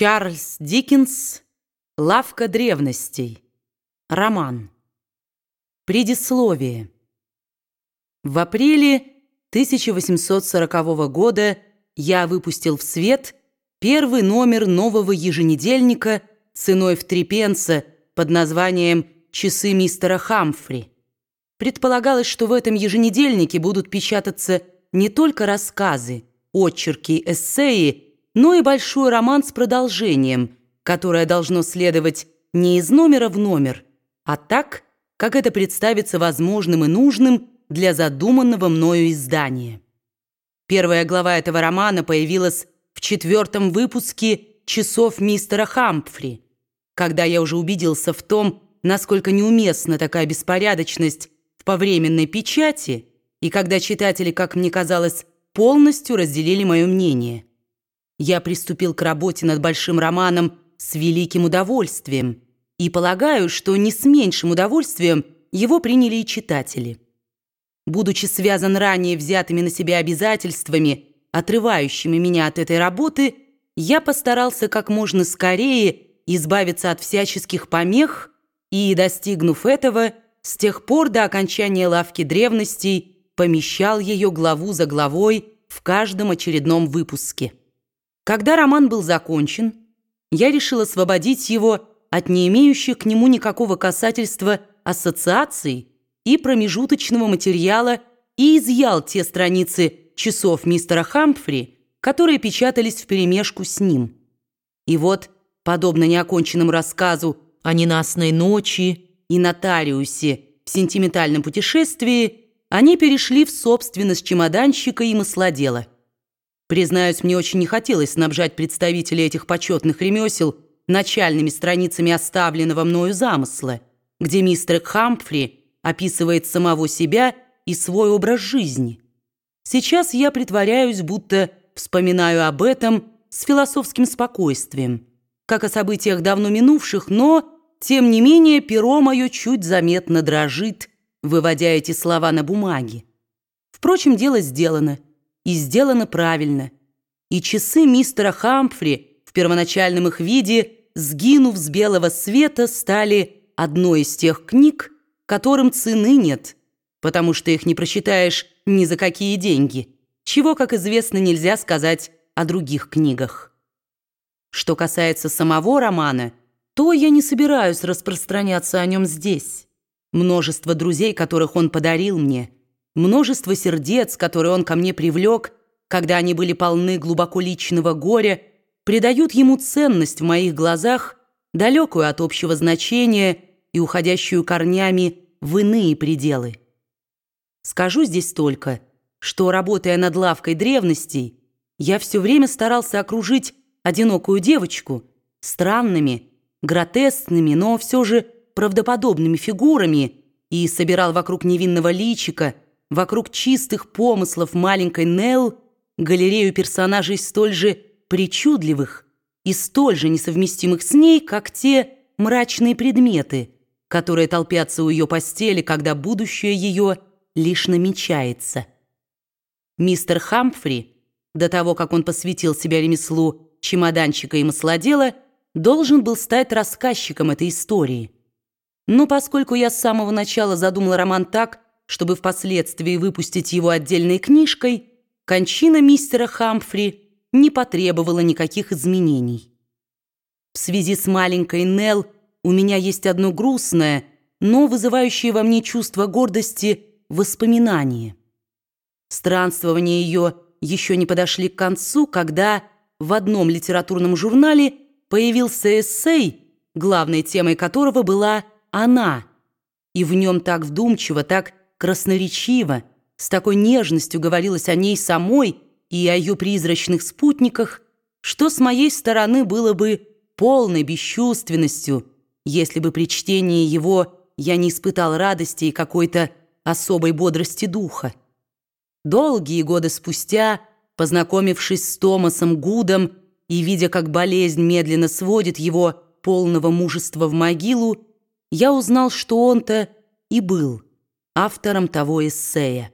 Чарльз Диккенс «Лавка древностей». Роман. Предисловие. В апреле 1840 года я выпустил в свет первый номер нового еженедельника ценой в три пенса под названием «Часы мистера Хамфри». Предполагалось, что в этом еженедельнике будут печататься не только рассказы, очерки, эссеи, но и большой роман с продолжением, которое должно следовать не из номера в номер, а так, как это представится возможным и нужным для задуманного мною издания. Первая глава этого романа появилась в четвертом выпуске «Часов мистера Хампфри», когда я уже убедился в том, насколько неуместна такая беспорядочность в повременной печати, и когда читатели, как мне казалось, полностью разделили мое мнение. Я приступил к работе над большим романом с великим удовольствием и полагаю, что не с меньшим удовольствием его приняли и читатели. Будучи связан ранее взятыми на себя обязательствами, отрывающими меня от этой работы, я постарался как можно скорее избавиться от всяческих помех и, достигнув этого, с тех пор до окончания лавки древностей помещал ее главу за главой в каждом очередном выпуске. Когда роман был закончен, я решил освободить его от не имеющих к нему никакого касательства ассоциаций и промежуточного материала и изъял те страницы часов мистера Хамфри, которые печатались вперемешку с ним. И вот, подобно неоконченному рассказу о ненастной ночи и нотариусе в сентиментальном путешествии, они перешли в собственность чемоданщика и маслодела – Признаюсь, мне очень не хотелось снабжать представителей этих почетных ремесел начальными страницами оставленного мною замысла, где мистер Хамфри описывает самого себя и свой образ жизни. Сейчас я притворяюсь, будто вспоминаю об этом с философским спокойствием, как о событиях давно минувших, но, тем не менее, перо мое чуть заметно дрожит, выводя эти слова на бумаге. Впрочем, дело сделано – и сделано правильно. И часы мистера Хамфри в первоначальном их виде, сгинув с белого света, стали одной из тех книг, которым цены нет, потому что их не прочитаешь ни за какие деньги, чего, как известно, нельзя сказать о других книгах. Что касается самого романа, то я не собираюсь распространяться о нем здесь. Множество друзей, которых он подарил мне – Множество сердец, которые он ко мне привлек, когда они были полны глубоко личного горя, придают ему ценность в моих глазах, далекую от общего значения и уходящую корнями в иные пределы. Скажу здесь только, что, работая над лавкой древностей, я все время старался окружить одинокую девочку странными, гротескными, но все же правдоподобными фигурами и собирал вокруг невинного личика – вокруг чистых помыслов маленькой Нелл галерею персонажей столь же причудливых и столь же несовместимых с ней, как те мрачные предметы, которые толпятся у ее постели, когда будущее ее лишь намечается. Мистер Хамфри, до того, как он посвятил себя ремеслу чемоданчика и маслодела, должен был стать рассказчиком этой истории. Но поскольку я с самого начала задумала роман так, чтобы впоследствии выпустить его отдельной книжкой, кончина мистера Хамфри не потребовала никаких изменений. В связи с маленькой Нелл у меня есть одно грустное, но вызывающее во мне чувство гордости воспоминание. Странствования ее еще не подошли к концу, когда в одном литературном журнале появился эссей, главной темой которого была «она», и в нем так вдумчиво, так красноречиво, с такой нежностью говорилось о ней самой и о ее призрачных спутниках, что с моей стороны было бы полной бесчувственностью, если бы при чтении его я не испытал радости и какой-то особой бодрости духа. Долгие годы спустя, познакомившись с Томасом Гудом и видя, как болезнь медленно сводит его полного мужества в могилу, я узнал, что он-то и был – автором того эссея.